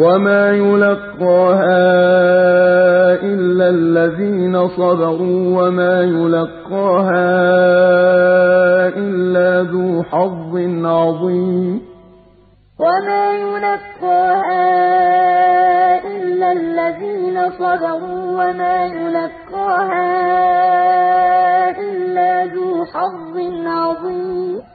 وَمَا يُلَقَّاهَا إِلَّا الَّذِينَ صَبَرُوا وَمَا يُلَقَّاهَا إِلَّا ذُو حَظٍّ عَظِيمٍ وَمَا يُلَقَّاهَا إِلَّا الَّذِينَ صَبَرُوا وَمَا يُلَقَّاهَا إِلَّا ذُو حَظٍّ عَظِيمٍ